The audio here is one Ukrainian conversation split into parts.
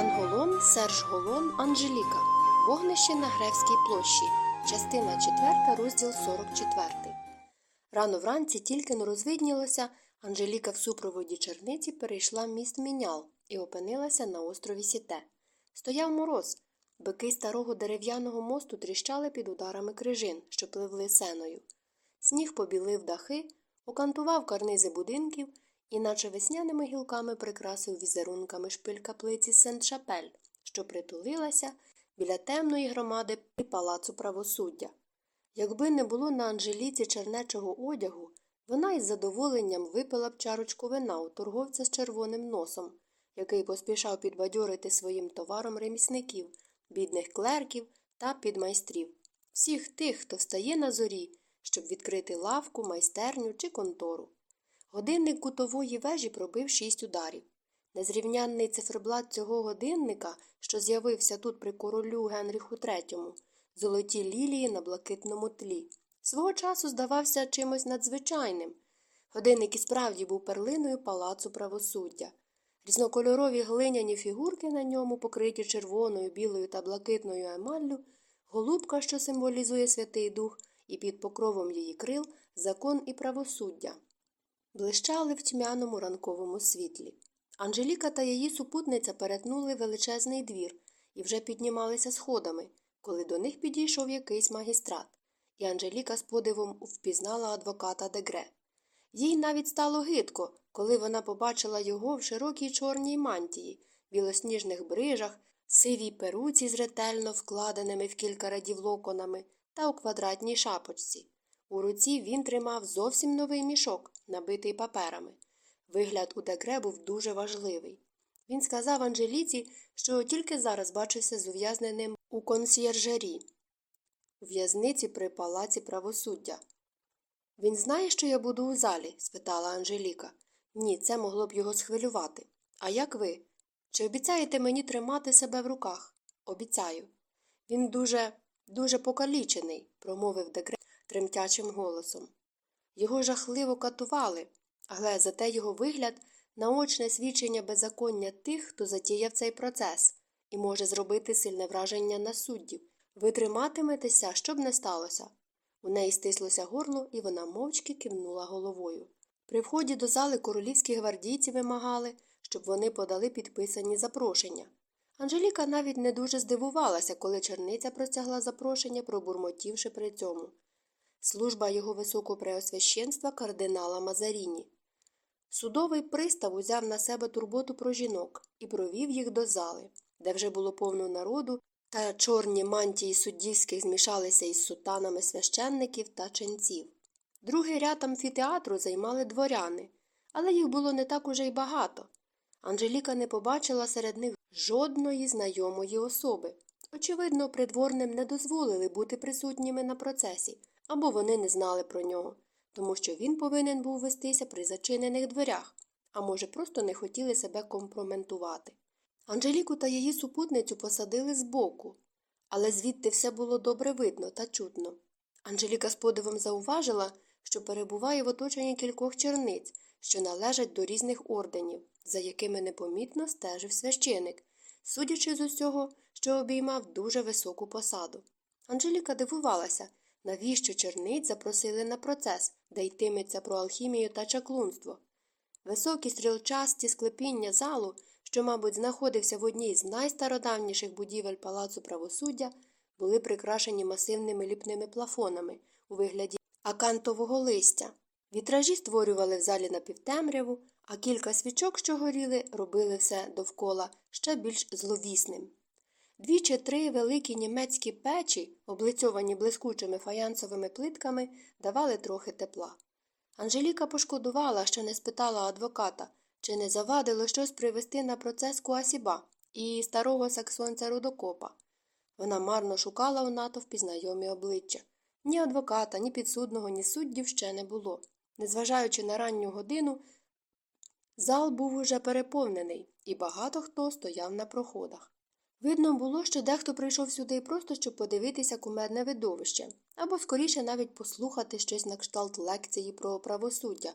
Анголон, Серж Голон, Анжеліка. Вогнище на Гревській площі. Частина 4, розділ 44. Рано вранці тільки но розвиднілося, Анжеліка в супроводі черниці перейшла міст Мінял і опинилася на острові Сіте. Стояв мороз. Бики старого дерев'яного мосту тріщали під ударами крижин, що пливли сеною. Сніг побілив дахи, окантував карнизи будинків і, наче весняними гілками, прикрасив візерунками шпиль каплиці Сент-Шапель, що притулилася біля темної громади палацу правосуддя. Якби не було на Анжеліці чернечого одягу, вона із задоволенням випила б чарочку вина у торговця з червоним носом, який поспішав підбадьорити своїм товаром ремісників, бідних клерків та підмайстрів, всіх тих, хто встає на зорі, щоб відкрити лавку, майстерню чи контору. Годинник кутової вежі пробив шість ударів. Незрівнянний циферблат цього годинника, що з'явився тут при королю Генріху III, золоті лілії на блакитному тлі, свого часу здавався чимось надзвичайним. Годинник і справді був перлиною палацу правосуддя. Різнокольорові глиняні фігурки на ньому, покриті червоною, білою та блакитною емаллю, голубка, що символізує Святий Дух, і під покровом її крил закон і правосуддя. Блищали в тьмяному ранковому світлі. Анжеліка та її супутниця перетнули величезний двір і вже піднімалися сходами, коли до них підійшов якийсь магістрат, і Анжеліка з подивом впізнала адвоката Дегре. Їй навіть стало гидко, коли вона побачила його в широкій чорній мантії, білосніжних брижах, сивій перуці з ретельно вкладеними в кілька радів локонами та у квадратній шапочці. У руці він тримав зовсім новий мішок, набитий паперами. Вигляд у Дегре був дуже важливий. Він сказав Анжеліці, що тільки зараз бачився з ув'язненим у консьєржері, у в'язниці при палаці правосуддя. Він знає, що я буду у залі? спитала Анжеліка. Ні, це могло б його схвилювати. А як ви? Чи обіцяєте мені тримати себе в руках? Обіцяю. Він дуже, дуже покалічений, промовив Дегре тремтячим голосом. Його жахливо катували, але зате його вигляд наочне свідчення беззаконня тих, хто затіяв цей процес, і може зробити сильне враження на суддів. Ви триматиметеся, щоб не сталося. У неї стислося горло, і вона мовчки кивнула головою. При вході до зали королівські гвардійці вимагали, щоб вони подали підписані запрошення. Анжеліка навіть не дуже здивувалася, коли черниця простягла запрошення, пробурмотівши при цьому. Служба його високопреосвященства кардинала Мазаріні. Судовий пристав узяв на себе турботу про жінок і провів їх до зали, де вже було повно народу, та чорні мантії суддівських змішалися із сутанами священників та ченців. Другий ряд амфітеатру займали дворяни, але їх було не так уже й багато. Анжеліка не побачила серед них жодної знайомої особи. Очевидно, придворним не дозволили бути присутніми на процесі, або вони не знали про нього, тому що він повинен був вестися при зачинених дверях, а може, просто не хотіли себе компроментувати. Анжеліку та її супутницю посадили збоку, але звідти все було добре видно та чутно. Анжеліка з подивом зауважила, що перебуває в оточенні кількох черниць, що належать до різних орденів, за якими непомітно стежив священик, судячи з усього, що обіймав дуже високу посаду. Анжеліка дивувалася, навіщо черниць запросили на процес, де йтиметься про алхімію та чаклунство. Високі стрілчасті склепіння залу, що, мабуть, знаходився в одній з найстародавніших будівель палацу правосуддя, були прикрашені масивними ліпними плафонами у вигляді акантового листя. Вітражі створювали в залі напівтемряву, а кілька свічок, що горіли, робили все довкола ще більш зловісним. Дві чи три великі німецькі печі, облицьовані блискучими фаянсовими плитками, давали трохи тепла. Анжеліка пошкодувала, що не спитала адвоката, чи не завадило щось привести на процес Куасіба і старого саксонця Рудокопа. Вона марно шукала у натовпі знайомі обличчя. Ні адвоката, ні підсудного, ні суддів ще не було. Незважаючи на ранню годину, зал був уже переповнений, і багато хто стояв на проходах. Видно було, що дехто прийшов сюди просто щоб подивитися кумедне видовище, або скоріше навіть послухати щось на кшталт лекції про правосуддя,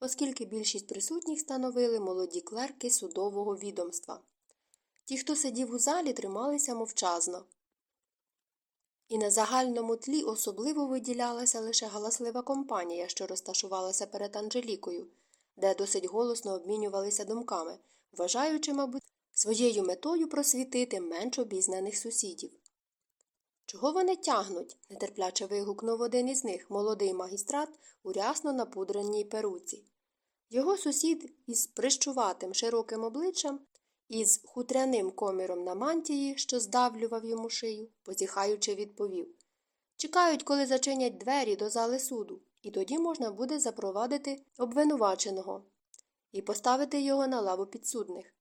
оскільки більшість присутніх становили молоді клерки судового відомства. Ті, хто сидів у залі, трималися мовчазно. І на загальному тлі особливо виділялася лише галаслива компанія, що розташувалася перед Анжелікою, де досить голосно обмінювалися думками, вважаючи, мабуть, своєю метою просвітити менш обізнаних сусідів. Чого вони тягнуть? нетерпляче вигукнув один із них, молодий магістрат у рясно напудреній перуці. Його сусід із прищуватим широким обличчям, із хутряним коміром на мантії, що здавлював йому шию, позіхаючи, відповів Чекають, коли зачинять двері до зали суду, і тоді можна буде запровадити обвинуваченого і поставити його на лаву підсудних.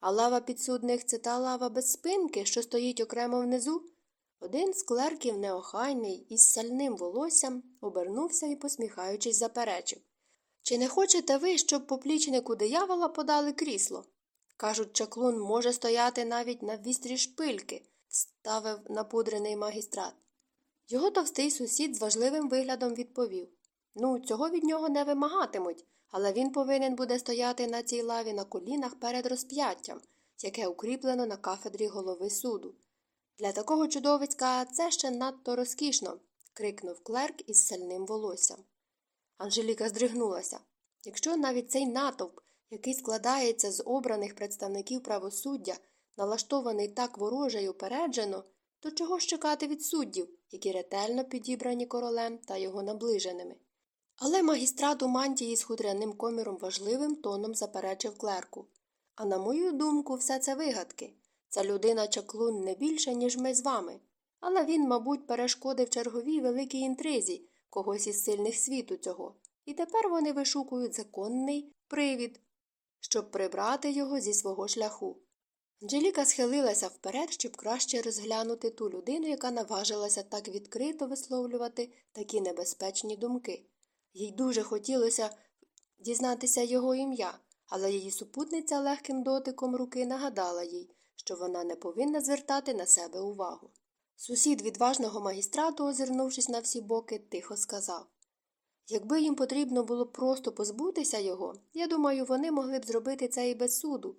А лава підсудних це та лава без спинки, що стоїть окремо внизу. Один з клерків неохайний із сальним волоссям обернувся і, посміхаючись, заперечив Чи не хочете ви, щоб поплічнику диявола подали крісло? Кажуть, чаклун може стояти навіть на вістрі шпильки, ставив напудрений магістрат. Його товстий сусід з важливим виглядом відповів Ну, цього від нього не вимагатимуть, але він повинен буде стояти на цій лаві на колінах перед розп'яттям, яке укріплено на кафедрі голови суду. Для такого чудовиська це ще надто розкішно. крикнув клерк із сальним волоссям. Анжеліка здригнулася. Якщо навіть цей натовп, який складається з обраних представників правосуддя, налаштований так вороже й упереджено, то чого ж чекати від суддів, які ретельно підібрані королем та його наближеними? Але магістрат у мантії з хутряним коміром важливим тоном заперечив клерку. А на мою думку, все це вигадки. Ця людина чаклун не більше, ніж ми з вами. Але він, мабуть, перешкодив черговій великій інтризі когось із сильних світу цього. І тепер вони вишукують законний привід, щоб прибрати його зі свого шляху. Анжеліка схилилася вперед, щоб краще розглянути ту людину, яка наважилася так відкрито висловлювати такі небезпечні думки. Їй дуже хотілося дізнатися його ім'я, але її супутниця легким дотиком руки нагадала їй, що вона не повинна звертати на себе увагу. Сусід відважного магістрату, озирнувшись на всі боки, тихо сказав Якби їм потрібно було просто позбутися його, я думаю, вони могли б зробити це і без суду.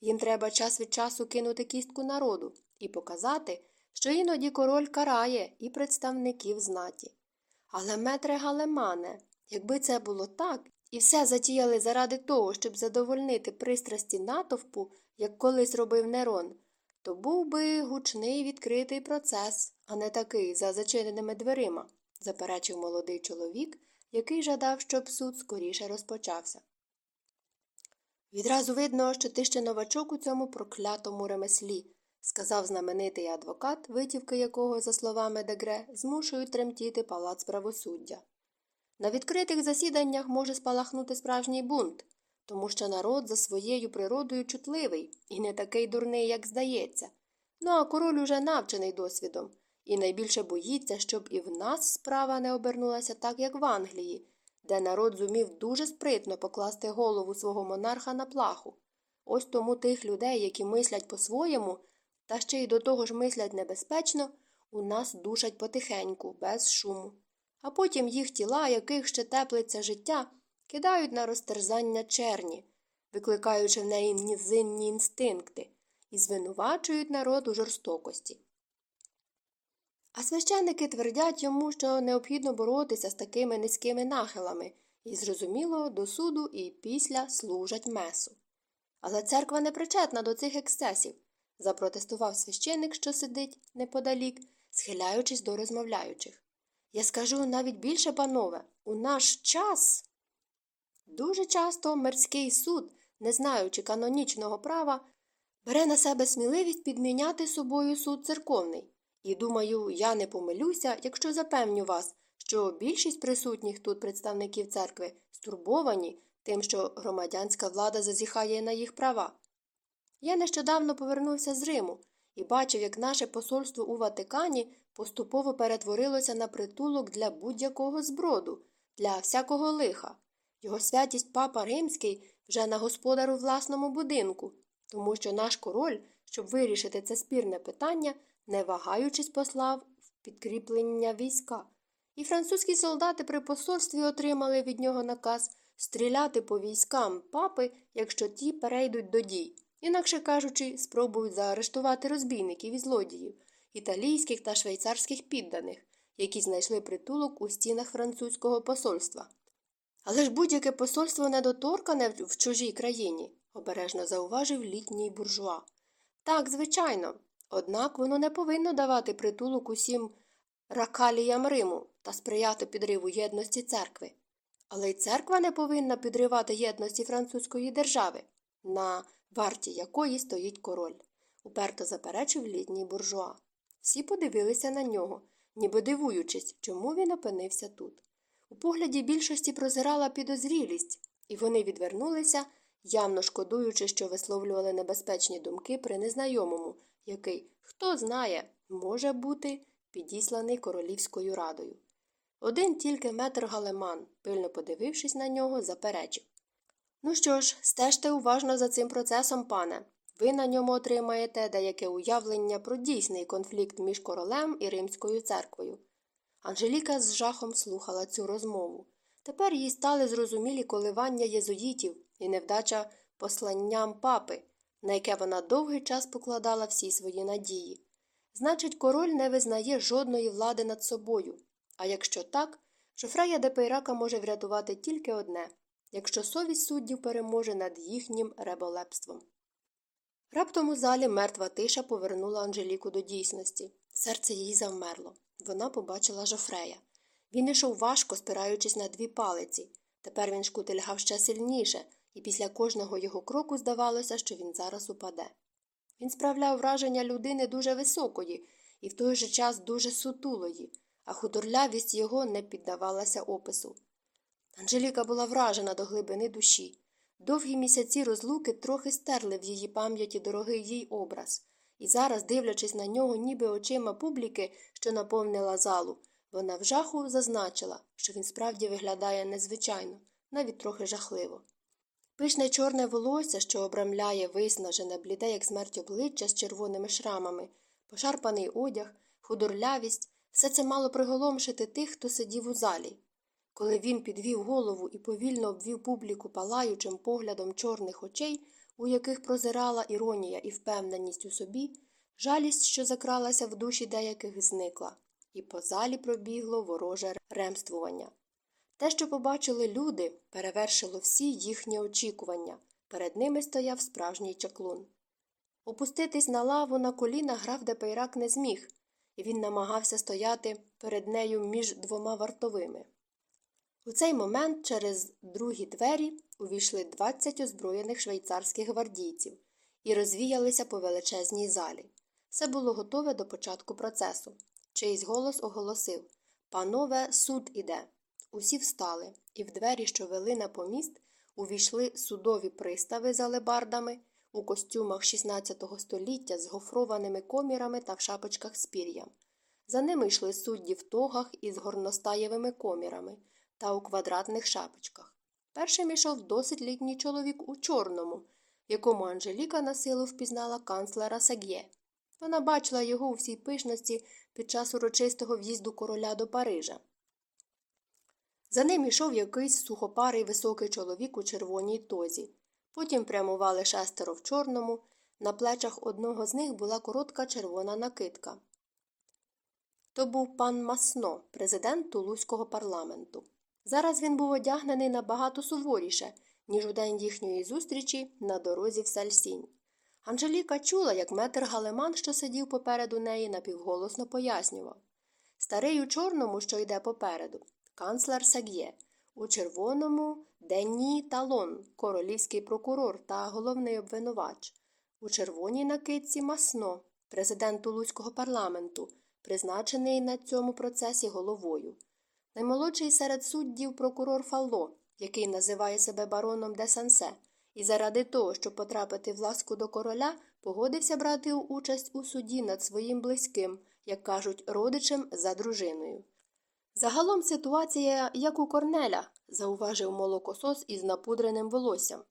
Їм треба час від часу кинути кістку народу і показати, що іноді король карає і представників знаті. Але, метре Галемане, якби це було так, і все затіяли заради того, щоб задовольнити пристрасті натовпу, як колись робив Нерон, то був би гучний відкритий процес, а не такий за зачиненими дверима, заперечив молодий чоловік, який жадав, щоб суд скоріше розпочався. Відразу видно, що ти ще новачок у цьому проклятому ремеслі, сказав знаменитий адвокат, витівки якого, за словами Дегре, змушують тремтіти палац правосуддя. На відкритих засіданнях може спалахнути справжній бунт, тому що народ за своєю природою чутливий і не такий дурний, як здається. Ну а король уже навчений досвідом, і найбільше боїться, щоб і в нас справа не обернулася так, як в Англії, де народ зумів дуже спритно покласти голову свого монарха на плаху. Ось тому тих людей, які мислять по-своєму, та ще й до того ж мислять небезпечно, у нас душать потихеньку, без шуму. А потім їх тіла, яких ще теплиться життя, кидають на розтерзання черні, викликаючи в неї нізинні інстинкти, і звинувачують народ у жорстокості. А священники твердять йому, що необхідно боротися з такими низькими нахилами, і, зрозуміло, до суду і після служать месу. Але церква не причетна до цих ексцесів, запротестував священик, що сидить неподалік, схиляючись до розмовляючих. Я скажу навіть більше, панове, у наш час. Дуже часто мирський суд, не знаючи канонічного права, бере на себе сміливість підміняти собою суд церковний. І думаю, я не помилюся, якщо запевню вас, що більшість присутніх тут представників церкви стурбовані тим, що громадянська влада зазіхає на їх права. Я нещодавно повернувся з Риму і бачив, як наше посольство у Ватикані поступово перетворилося на притулок для будь-якого зброду, для всякого лиха. Його святість папа Римський вже на господару власному будинку, тому що наш король, щоб вирішити це спірне питання, не вагаючись послав в підкріплення війська. І французькі солдати при посольстві отримали від нього наказ стріляти по військам папи, якщо ті перейдуть до дій, інакше кажучи, спробують заарештувати розбійників і злодіїв, італійських та швейцарських підданих, які знайшли притулок у стінах французького посольства. Але ж будь-яке посольство недоторкане в чужій країні, обережно зауважив літній буржуа. Так, звичайно. Однак воно не повинно давати притулок усім ракаліям Риму та сприяти підриву єдності церкви. Але й церква не повинна підривати єдності французької держави, на варті якої стоїть король, уперто заперечив літній буржуа. Всі подивилися на нього, ніби дивуючись, чому він опинився тут. У погляді більшості прозирала підозрілість, і вони відвернулися, явно шкодуючи, що висловлювали небезпечні думки при незнайомому, який, хто знає, може бути підісланий королівською радою. Один тільки метр галеман, пильно подивившись на нього, заперечив. Ну що ж, стежте уважно за цим процесом, пане. Ви на ньому отримаєте деяке уявлення про дійсний конфлікт між королем і римською церквою. Анжеліка з жахом слухала цю розмову. Тепер їй стали зрозумілі коливання єзуїтів і невдача посланням папи, на яке вона довгий час покладала всі свої надії. Значить, король не визнає жодної влади над собою. А якщо так, Жофрея де Пейрака може врятувати тільки одне якщо совість суддів переможе над їхнім реболепством. Раптом у залі мертва тиша повернула Анжеліку до дійсності. Серце її завмерло. Вона побачила Жофрея. Він ішов важко, спираючись на дві палиці. Тепер він шкутильгав ще сильніше, і після кожного його кроку здавалося, що він зараз упаде. Він справляв враження людини дуже високої і в той же час дуже сутулої, а худорлявість його не піддавалася опису. Анжеліка була вражена до глибини душі. Довгі місяці розлуки трохи стерли в її пам'яті дорогий їй образ, і зараз, дивлячись на нього, ніби очима публіки, що наповнила залу, вона в жаху зазначила, що він справді виглядає незвичайно, навіть трохи жахливо. Пишне чорне волосся, що обрамляє виснажене, бліде, як смерть обличчя з червоними шрамами, пошарпаний одяг, худорлявість, все це мало приголомшити тих, хто сидів у залі. Коли він підвів голову і повільно обвів публіку палаючим поглядом чорних очей, у яких прозирала іронія і впевненість у собі, жалість, що закралася в душі деяких, зникла, і по залі пробігло вороже ремствування. Те, що побачили люди, перевершило всі їхні очікування. Перед ними стояв справжній чаклун. Опуститись на лаву на коліна граф де Пейрак не зміг, і він намагався стояти перед нею між двома вартовими. У цей момент через другі двері увійшли 20 озброєних швейцарських гвардійців і розвіялися по величезній залі. Все було готове до початку процесу. Чийсь голос оголосив Панове, суд іде. Усі встали, і в двері, що вели на поміст, увійшли судові пристави з алебардами у костюмах XVI століття з гофрованими комірами та в шапочках з пір'ям. За ними йшли судді в тогах із горностаєвими комірами та у квадратних шапочках. Першим ішов досить літній чоловік у чорному, якому Анжеліка на силу впізнала канцлера Саг'є. Вона бачила його у всій пишності під час урочистого в'їзду короля до Парижа. За ним ішов якийсь сухопарий високий чоловік у червоній тозі. Потім прямували шестеро в чорному, на плечах одного з них була коротка червона накидка. То був пан Масно, президент Тулузького парламенту. Зараз він був одягнений набагато суворіше, ніж у день їхньої зустрічі на дорозі в Сальсінь. Анжеліка чула, як метр галеман, що сидів попереду неї, напівголосно пояснював. Старий у чорному, що йде попереду, канцлер Саг'є, у червоному Денні Талон, королівський прокурор та головний обвинувач, у червоній накидці Масно, президент Тулузького парламенту, призначений на цьому процесі головою. Наймолодший серед суддів прокурор Фалло, який називає себе бароном де Сансе, і заради того, щоб потрапити в ласку до короля, погодився брати участь у суді над своїм близьким, як кажуть, родичем за дружиною. Загалом ситуація, як у Корнеля, зауважив молокосос із напудреним волоссям.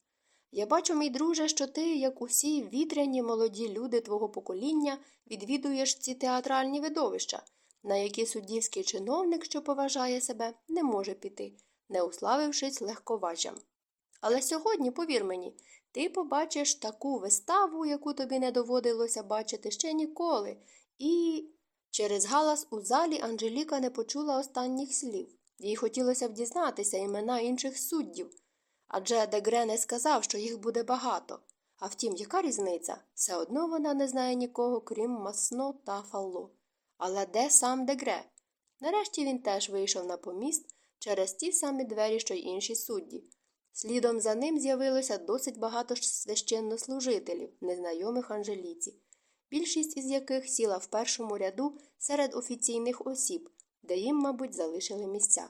Я бачу, мій друже, що ти, як усі вітряні молоді люди твого покоління, відвідуєш ці театральні видовища, на які суддівський чиновник, що поважає себе, не може піти, не уславившись легковажям. Але сьогодні, повір мені, Ти побачиш таку виставу, яку тобі не доводилося бачити ще ніколи. І. Через галас у залі Анжеліка не почула останніх слів. Їй хотілося б дізнатися імена інших суддів. Адже Дегре не сказав, що їх буде багато. А втім, яка різниця? Все одно вона не знає нікого, крім Масно та Фалло. Але де сам Дегре? Нарешті він теж вийшов на поміст через ті самі двері, що й інші судді. Слідом за ним з'явилося досить багато священнослужителів, незнайомих Анжеліці, більшість із яких сіла в першому ряду серед офіційних осіб, де їм, мабуть, залишили місця.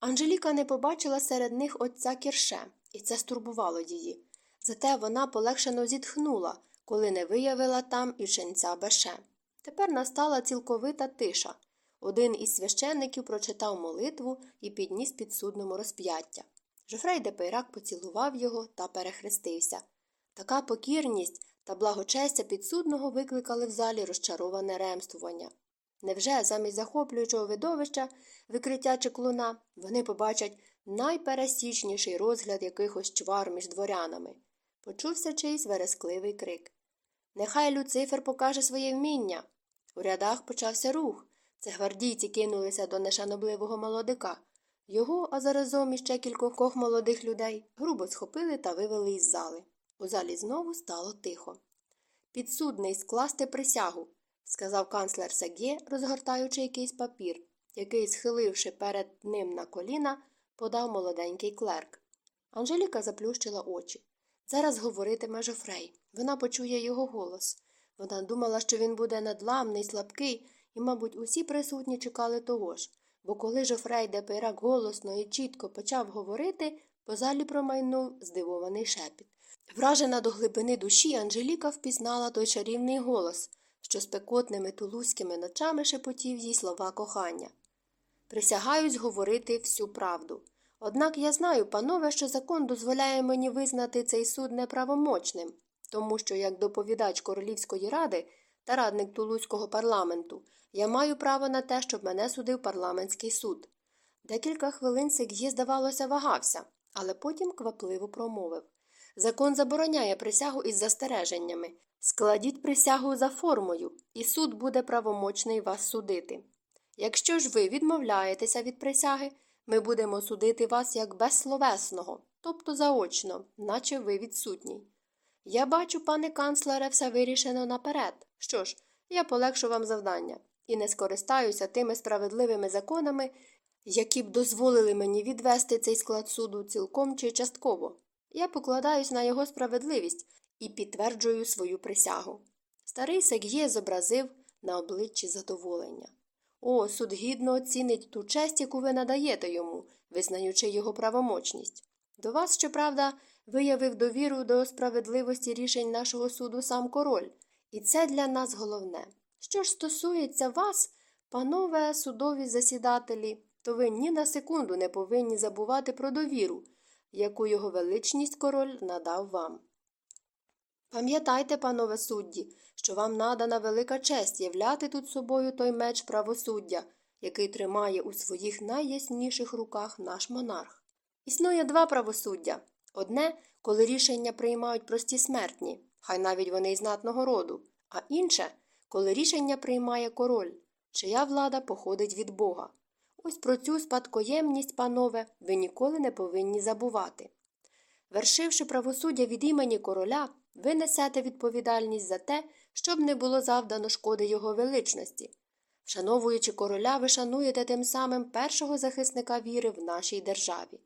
Анжеліка не побачила серед них отця Кірше, і це стурбувало її. Зате вона полегшено зітхнула, коли не виявила там і ченця Беше. Тепер настала цілковита тиша. Один із священників прочитав молитву і підніс підсудному розп'яття. Жофрей де Пейрак поцілував його та перехрестився. Така покірність та благочестя підсудного викликали в залі розчароване ремствування. Невже замість захоплюючого видовища, викриття чеклуна, вони побачать найпересічніший розгляд якихось чвар між дворянами? Почувся чийсь верескливий крик. Нехай Люцифер покаже своє вміння. У рядах почався рух. Це гвардійці кинулися до нешанобливого молодика. Його, а заразом іще кількох молодих людей, грубо схопили та вивели із зали. У залі знову стало тихо. Підсудний скласти присягу, сказав канцлер Сегє, розгортаючи якийсь папір, який, схиливши перед ним на коліна, подав молоденький клерк. Анжеліка заплющила очі. Зараз говоритиме Жофрей. Вона почує його голос. Вона думала, що він буде надламний, слабкий, і, мабуть, усі присутні чекали того ж, бо коли Жофрей де Пейрак голосно і чітко почав говорити, по залі промайнув здивований шепіт. Вражена до глибини душі, Анжеліка впізнала той чарівний голос, що спекотними тулузькими ночами шепотів їй слова кохання. Присягаюсь говорити всю правду. Однак я знаю, панове, що закон дозволяє мені визнати цей суд неправомочним, тому що, як доповідач Королівської ради та радник Тулузького парламенту, я маю право на те, щоб мене судив парламентський суд. Декілька хвилин Сег'є, здавалося, вагався, але потім квапливо промовив Закон забороняє присягу із застереженнями. Складіть присягу за формою, і суд буде правомочний вас судити. Якщо ж ви відмовляєтеся від присяги, ми будемо судити вас як безсловесного, тобто заочно, наче ви відсутній. Я бачу, пане канцлере, все вирішено наперед. Що ж, я полегшу вам завдання і не скористаюся тими справедливими законами, які б дозволили мені відвести цей склад суду цілком чи частково. Я покладаюсь на його справедливість і підтверджую свою присягу. Старий Сег'є зобразив на обличчі задоволення. О, суд гідно оцінить ту честь, яку ви надаєте йому, визнаючи його правомочність. До вас, щоправда, виявив довіру до справедливості рішень нашого суду сам король, і це для нас головне. Що ж стосується вас, панове судові засідателі, то ви ні на секунду не повинні забувати про довіру, яку його величність король надав вам. Пам'ятайте, панове судді, що вам надана велика честь являти тут собою той меч правосуддя, який тримає у своїх найясніших руках наш монарх. Існує два правосуддя одне, коли рішення приймають прості смертні, хай навіть вони й знатного роду, а інше, коли рішення приймає король, чия влада походить від Бога. Ось про цю спадкоємність, панове, ви ніколи не повинні забувати. Вершивши правосуддя від імені короля, ви несете відповідальність за те, щоб не було завдано шкоди його величності. Вшановуючи короля, ви шануєте тим самим першого захисника віри в нашій державі.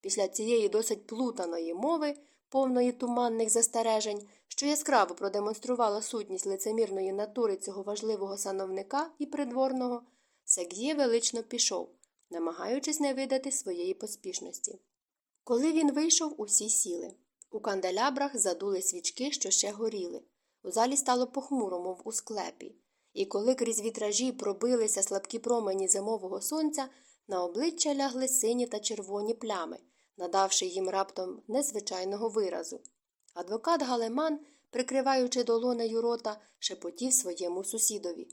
Після цієї досить плутаної мови, повної туманних застережень, що яскраво продемонструвала сутність лицемірної натури цього важливого сановника і придворного, Сег'є велично пішов, намагаючись не видати своєї поспішності. Коли він вийшов, усі сіли. У канделябрах задули свічки, що ще горіли. У залі стало похмуро, мов у склепі, і коли крізь вітражі пробилися слабкі промені зимового сонця, на обличчя лягли сині та червоні плями, надавши їм раптом незвичайного виразу. Адвокат Галеман, прикриваючи долонею рота, шепотів своєму сусідові.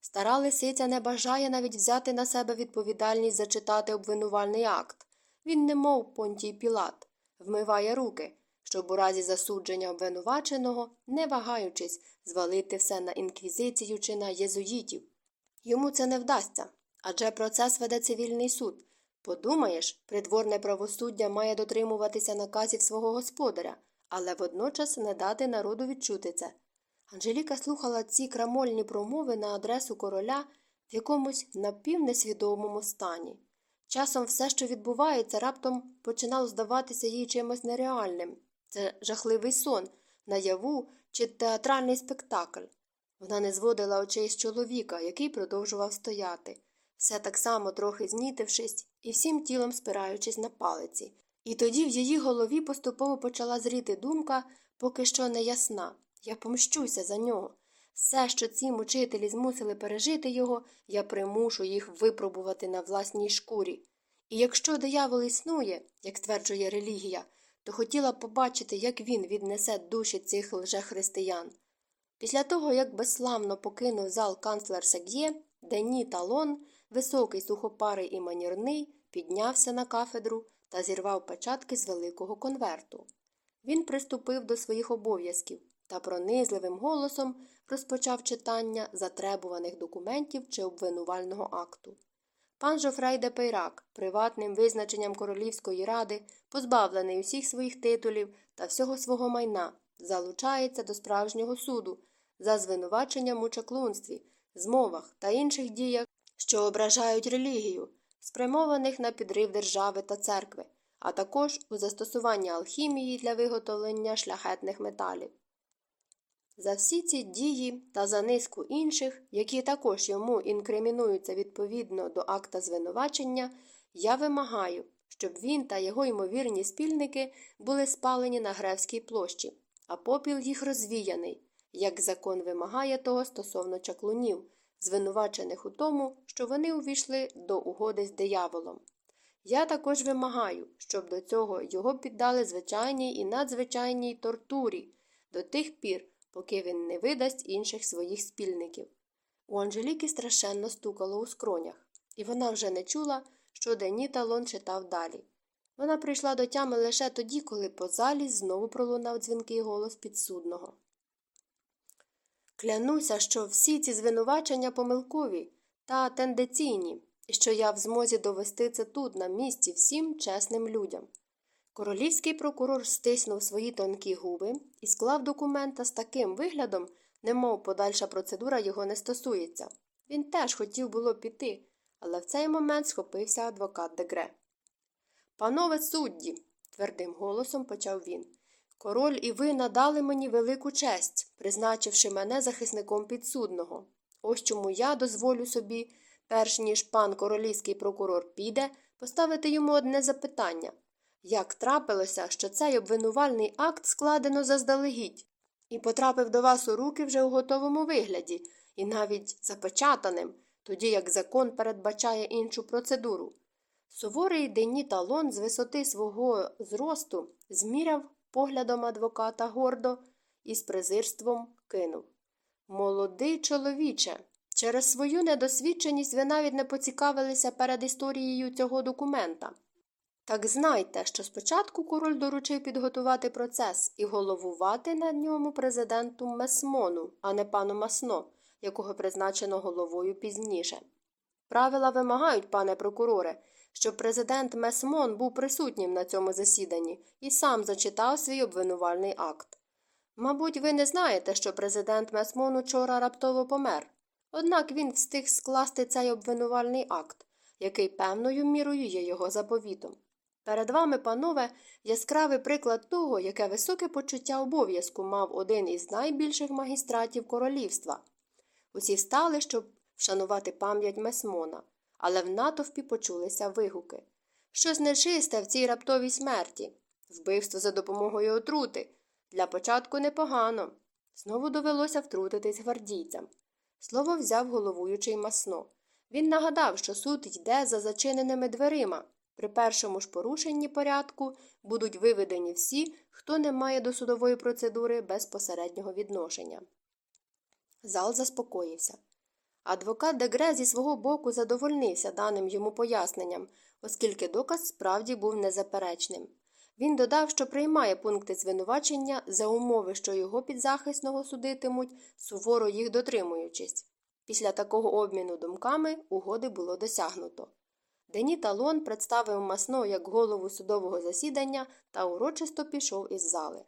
Стара лисиця не бажає навіть взяти на себе відповідальність зачитати обвинувальний акт. Він, немов понтій пілат, вмиває руки, щоб у разі засудження обвинуваченого, не вагаючись, звалити все на інквізицію чи на єзуїтів. Йому це не вдасться, адже процес веде цивільний суд. Подумаєш, придворне правосуддя має дотримуватися наказів свого господаря, але водночас не дати народу відчути це. Анжеліка слухала ці крамольні промови на адресу короля в якомусь напівнесвідомому стані. Часом все, що відбувається, раптом починало здаватися їй чимось нереальним. Це жахливий сон, наяву чи театральний спектакль. Вона не зводила очей з чоловіка, який продовжував стояти, все так само трохи знітившись і всім тілом спираючись на палиці. І тоді в її голові поступово почала зріти думка, поки що не ясна. Я помщуся за нього. Все, що ці мучителі змусили пережити його, я примушу їх випробувати на власній шкурі. І якщо диявол існує, як стверджує релігія, то хотіла побачити, як він віднесе душі цих лжехристиян. Після того, як безславно покинув зал канцлер Сег'є, Дені Талон, високий сухопарий і манірний, піднявся на кафедру та зірвав печатки з великого конверту. Він приступив до своїх обов'язків та пронизливим голосом розпочав читання затребуваних документів чи обвинувального акту. Пан Жофрей де Пейрак, приватним визначенням королівської ради, позбавлений усіх своїх титулів та всього свого майна, залучається до справжнього суду за звинуваченням у чаклунстві, змовах та інших діях, що ображають релігію, спрямованих на підрив держави та церкви, а також у застосуванні алхімії для виготовлення шляхетних металів. За всі ці дії та за низку інших, які також йому інкримінуються відповідно до акта звинувачення, я вимагаю, щоб він та його ймовірні спільники були спалені на Гревській площі, а попіл їх розвіяний, як закон вимагає того стосовно чаклунів, звинувачених у тому, що вони увійшли до угоди з дияволом. Я також вимагаю, щоб до цього його піддали звичайній і надзвичайній тортурі до тих пір, поки він не видасть інших своїх спільників. У Анжеліки страшенно стукало у скронях, і вона вже не чула, що Дені Талон читав далі. Вона прийшла до тями лише тоді, коли по залі знову пролунав дзвінкий голос підсудного. Клянуся, що всі ці звинувачення помилкові та тендеційні, і що я в змозі довести це тут, на місці, всім чесним людям. Королівський прокурор стиснув свої тонкі губи і склав документа з таким виглядом, немов подальша процедура його не стосується. Він теж хотів було піти, але в цей момент схопився адвокат Дегре. Панове судді, твердим голосом почав він. Король і ви надали мені велику честь, призначивши мене захисником підсудного. Ось чому я дозволю собі, перш ніж пан королівський прокурор піде, поставити йому одне запитання як трапилося, що цей обвинувальний акт складено заздалегідь, і потрапив до вас у руки вже у готовому вигляді, і навіть запечатаним, тоді як закон передбачає іншу процедуру. Суворий Дені талон з висоти свого зросту зміряв поглядом адвоката гордо і з презирством кинув Молодий чоловіче, через свою недосвідченість ви навіть не поцікавилися перед історією цього документа. Так знайте, що спочатку король доручив підготувати процес і головувати на ньому президенту Месмону, а не пану Масно, якого призначено головою пізніше. Правила вимагають, пане прокуроре, щоб президент Месмон був присутнім на цьому засіданні і сам зачитав свій обвинувальний акт. Мабуть, ви не знаєте, що президент Месмон учора раптово помер, однак він встиг скласти цей обвинувальний акт, який певною мірою є його заповітом. Перед вами, панове, яскравий приклад того, яке високе почуття обов'язку мав один із найбільших магістратів королівства. Усі встали, щоб вшанувати пам'ять Месмона, але в натовпі почулися вигуки. Щось нечисте в цій раптовій смерті, вбивство за допомогою отрути. Для початку непогано. Знову довелося втрутитись гвардійцям. Слово взяв головуючий масно. Він нагадав, що суд йде за зачиненими дверима. При першому ж порушенні порядку будуть виведені всі, хто не має до судової процедури безпосереднього відношення. Зал заспокоївся. Адвокат Дегре зі свого боку задовольнився даним йому поясненням, оскільки доказ справді був незаперечним. Він додав, що приймає пункти звинувачення за умови, що його підзахисного судитимуть, суворо їх дотримуючись. Після такого обміну думками угоди було досягнуто. Дені Талон представив Масно як голову судового засідання та урочисто пішов із зали.